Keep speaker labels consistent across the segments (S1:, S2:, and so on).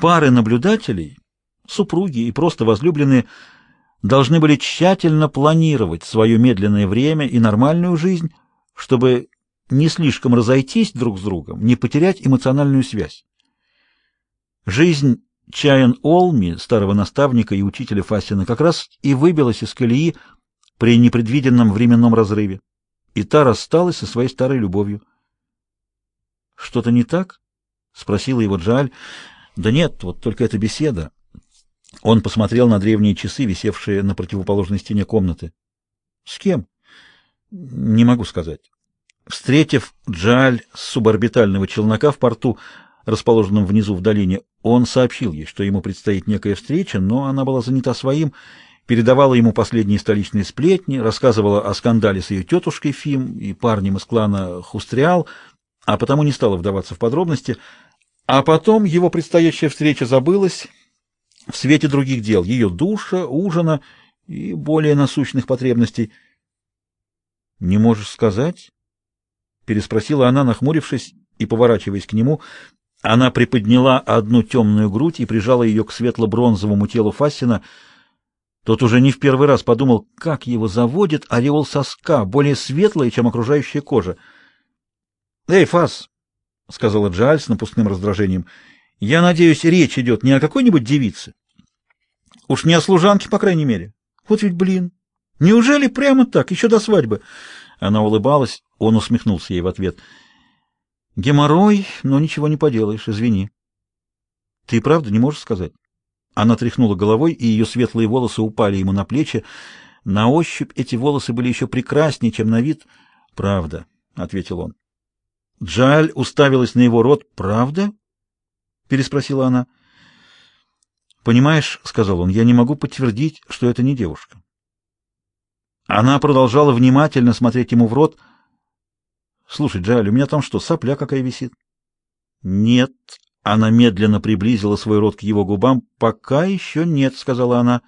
S1: Пары наблюдателей, супруги и просто возлюбленные, должны были тщательно планировать свое медленное время и нормальную жизнь, чтобы не слишком разойтись друг с другом, не потерять эмоциональную связь. Жизнь Чаян Олми, старого наставника и учителя Фасина, как раз и выбилась из колеи при непредвиденном временном разрыве, и та рассталась со своей старой любовью. «Что-то не так?» — спросила его Джаль. «Да нет, вот только эта беседа». Он посмотрел на древние часы, висевшие на противоположной стене комнаты. «С кем?» «Не могу сказать». Встретив Джаль с суборбитального челнока в порту, расположенном внизу в долине, он сообщил ей, что ему предстоит некая встреча, но она была занята своим, передавала ему последние столичные сплетни, рассказывала о скандале с ее тетушкой Фим и парнем из клана Хустриал, а потому не стала вдаваться в подробности. А потом его предстоящая встреча забылась в свете других дел, ее душа, ужина и более насущных потребностей. «Не можешь сказать?» — переспросила она, нахмурившись и поворачиваясь к нему. Она приподняла одну темную грудь и прижала ее к светло-бронзовому телу Фассина. Тот уже не в первый раз подумал, как его заводит ореол соска, более светлая, чем окружающая кожа. «Эй, Фас!» — сказала Джаль с напускным раздражением. «Я надеюсь, речь идет не о какой-нибудь девице. Уж не о служанке, по крайней мере. Вот ведь, блин, неужели прямо так, еще до свадьбы?» Она улыбалась, он усмехнулся ей в ответ — Геморрой, но ничего не поделаешь, извини. Ты правда не можешь сказать? Она тряхнула головой, и ее светлые волосы упали ему на плечи. На ощупь эти волосы были еще прекраснее, чем на вид. Правда, ответил он. Джаль уставилась на его рот. Правда? переспросила она. Понимаешь, сказал он, я не могу подтвердить, что это не девушка. Она продолжала внимательно смотреть ему в рот. Слушай, Джаль, у меня там что, сопля какая висит? Нет. Она медленно приблизила свой рот к его губам. Пока еще нет, сказала она.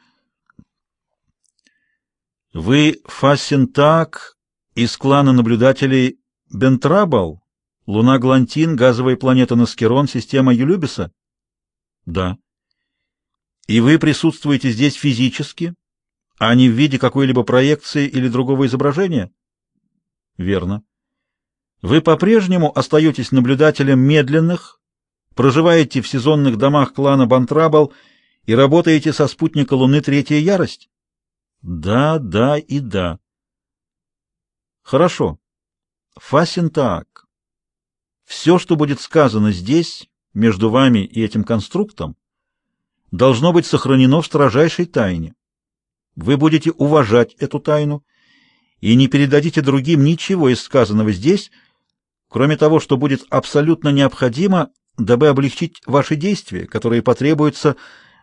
S1: Вы Фассентак из клана наблюдателей Бентрабал? Луна Глантин, газовая планета Наскерон, система Юлюбиса? Да. И вы присутствуете здесь физически, а не в виде какой-либо проекции или другого изображения? Верно. Вы по-прежнему остаетесь наблюдателем медленных, проживаете в сезонных домах клана Бантрабал и работаете со спутника Луны Третья Ярость? Да, да и да. Хорошо. Фасинтаак. Все, что будет сказано здесь, между вами и этим конструктом, должно быть сохранено в строжайшей тайне. Вы будете уважать эту тайну и не передадите другим ничего из сказанного здесь, кроме того, что будет абсолютно необходимо, дабы облегчить ваши действия, которые потребуются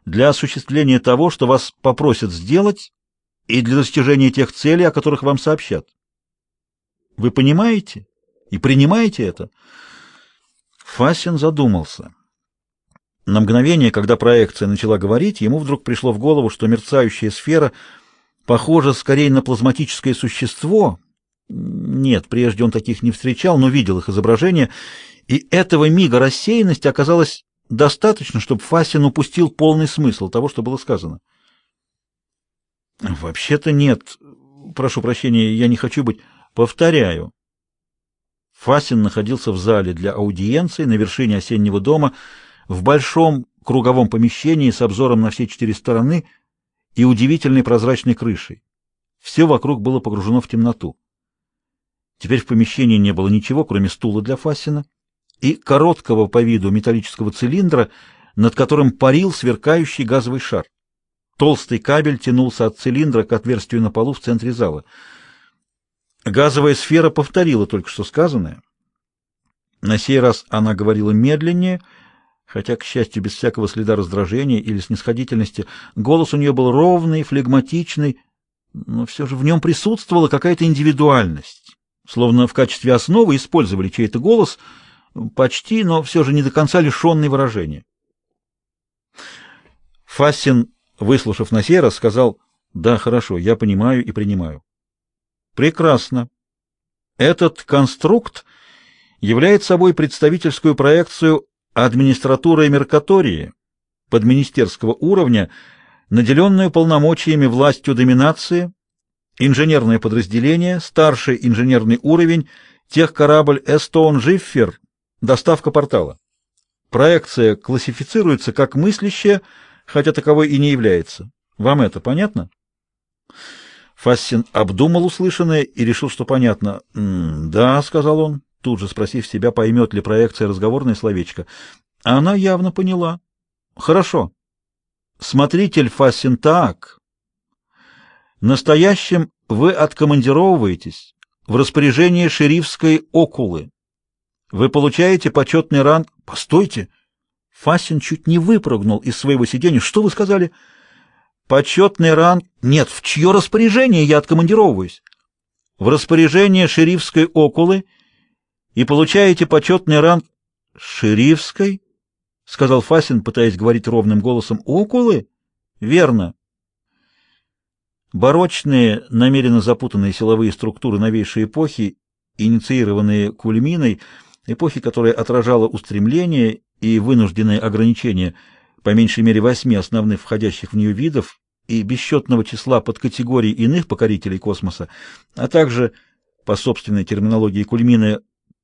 S1: для осуществления того, что вас попросят сделать, и для достижения тех целей, о которых вам сообщат. Вы понимаете и принимаете это? Фасин задумался. На мгновение, когда проекция начала говорить, ему вдруг пришло в голову, что мерцающая сфера похожа скорее на плазматическое существо — нет, прежде он таких не встречал, но видел их изображение, и этого мига рассеянности оказалось достаточно, чтобы Фасин упустил полный смысл того, что было сказано. Вообще-то нет. Прошу прощения, я не хочу быть. Повторяю. Фасин находился в зале для аудиенции на вершине осеннего дома, в большом круговом помещении с обзором на все четыре стороны и удивительной прозрачной крышей. Все вокруг было погружено в темноту. Теперь в помещении не было ничего, кроме стула для Фасина и короткого по виду металлического цилиндра, над которым парил сверкающий газовый шар. Толстый кабель тянулся от цилиндра к отверстию на полу в центре зала. Газовая сфера повторила только что сказанное. На сей раз она говорила медленнее, хотя, к счастью, без всякого следа раздражения или снисходительности. Голос у нее был ровный, флегматичный, но все же в нем присутствовала какая-то индивидуальность словно в качестве основы использовали чей-то голос, почти, но все же не до конца лишенный выражения. Фассин, выслушав на сей раз, сказал, «Да, хорошо, я понимаю и принимаю». «Прекрасно. Этот конструкт является собой представительскую проекцию администратуры Меркатории, подминистерского уровня, наделенную полномочиями властью доминации, инженерное подразделение, старший инженерный уровень, техкорабль «Эстон Жиффер», доставка портала. Проекция классифицируется как мыслящая, хотя таковой и не является. Вам это понятно? Фассин обдумал услышанное и решил, что понятно. «Да», — сказал он, тут же спросив себя, поймет ли проекция разговорное словечко. Она явно поняла. «Хорошо. Смотритель Фассин так. Настоящим вы откомандировываетесь в распоряжение шерифской окулы. Вы получаете почетный ранг... Постойте! Фасин чуть не выпрыгнул из своего сиденья. Что вы сказали? Почетный ранг... Нет, в чье распоряжение я откомандировываюсь? В распоряжение шерифской окулы и получаете почетный ранг... Шерифской? Сказал Фасин, пытаясь говорить ровным голосом. Окулы? Верно. Барочные, намеренно запутанные силовые структуры новейшей эпохи, инициированные Кульминой, эпохи, которая отражала устремления и вынужденные ограничения по меньшей мере восьми основных входящих в нее видов и бесчетного числа подкатегорий иных покорителей космоса, а также, по собственной терминологии Кульмины,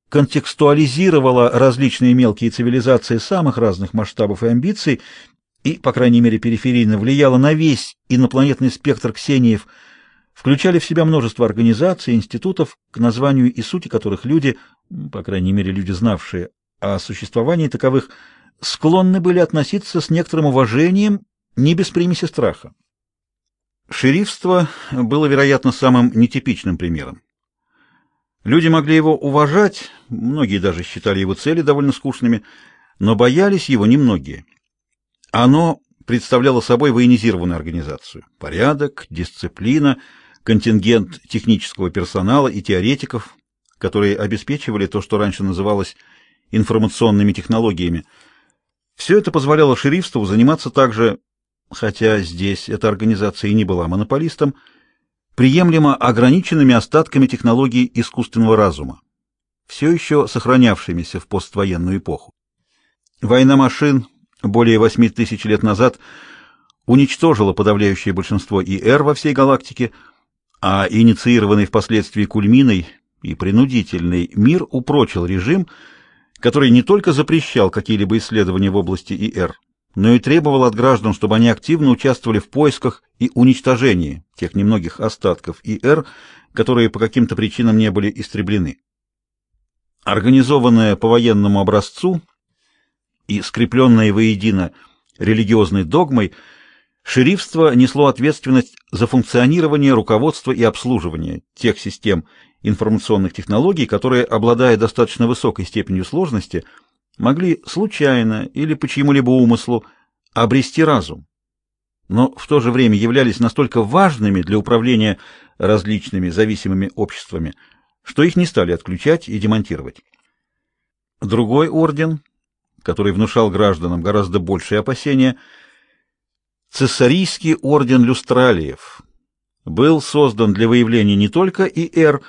S1: контекстуализировала различные мелкие цивилизации самых разных масштабов и амбиций и, по крайней мере, периферийно влияла на весь инопланетный спектр ксениев, включали в себя множество организаций, институтов, к названию и сути которых люди по крайней мере люди, знавшие о существовании таковых, склонны были относиться с некоторым уважением, не без примеси страха. Шерифство было, вероятно, самым нетипичным примером. Люди могли его уважать, многие даже считали его цели довольно скучными, но боялись его немногие. Оно представляло собой военизированную организацию. Порядок, дисциплина, контингент технического персонала и теоретиков, которые обеспечивали то, что раньше называлось информационными технологиями. Все это позволяло шерифству заниматься также, хотя здесь эта организация и не была монополистом, приемлемо ограниченными остатками технологий искусственного разума, все еще сохранявшимися в поствоенную эпоху. Война машин более 8 тысяч лет назад уничтожила подавляющее большинство ИР во всей галактике, а инициированный впоследствии Кульминой и принудительный мир упрочил режим, который не только запрещал какие-либо исследования в области ИР, но и требовал от граждан, чтобы они активно участвовали в поисках и уничтожении тех немногих остатков ИР, которые по каким-то причинам не были истреблены. Организованная по военному образцу и скрепленная воедино религиозной догмой, шерифство несло ответственность за функционирование, руководство и обслуживание тех систем информационных технологий, которые, обладая достаточно высокой степенью сложности, могли случайно или по чьему-либо умыслу обрести разум, но в то же время являлись настолько важными для управления различными зависимыми обществами, что их не стали отключать и демонтировать. Другой орден, который внушал гражданам гораздо большие опасения, Цессарийский орден люстралиев, был создан для выявления не только ИР,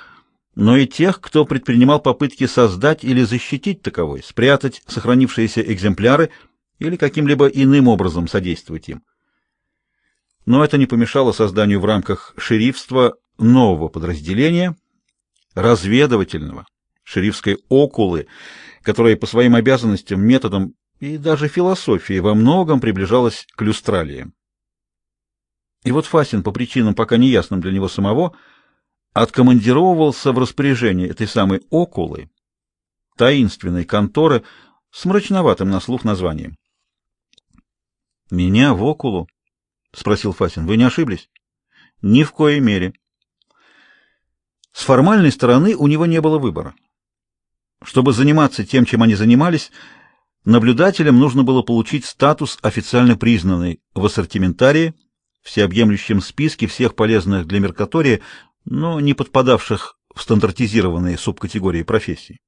S1: но и тех, кто предпринимал попытки создать или защитить таковой, спрятать сохранившиеся экземпляры или каким-либо иным образом содействовать им. Но это не помешало созданию в рамках шерифства нового подразделения, разведывательного, шерифской окулы, которое по своим обязанностям, методам и даже философии во многом приближалась к люстралиям. И вот Фасин, по причинам пока неясным для него самого, откомандировывался в распоряжение этой самой окулы, таинственной конторы с мрачноватым на слух названием. «Меня в окулу?» — спросил Фасин. «Вы не ошиблись?» «Ни в коей мере». С формальной стороны у него не было выбора. Чтобы заниматься тем, чем они занимались, наблюдателям нужно было получить статус официально признанный в ассортиментарии, всеобъемлющем списке всех полезных для Меркатория но не подпадавших в стандартизированные субкатегории профессий.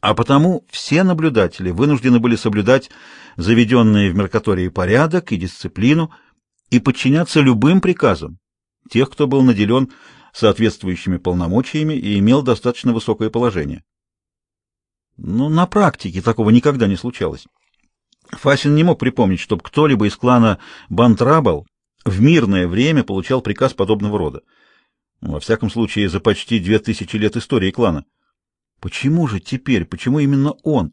S1: А потому все наблюдатели вынуждены были соблюдать заведенные в Меркатории порядок и дисциплину и подчиняться любым приказам тех, кто был наделен соответствующими полномочиями и имел достаточно высокое положение. Но на практике такого никогда не случалось. Фасин не мог припомнить, чтобы кто-либо из клана Бантрабл в мирное время получал приказ подобного рода. Во всяком случае, за почти две тысячи лет истории клана. Почему же теперь, почему именно он?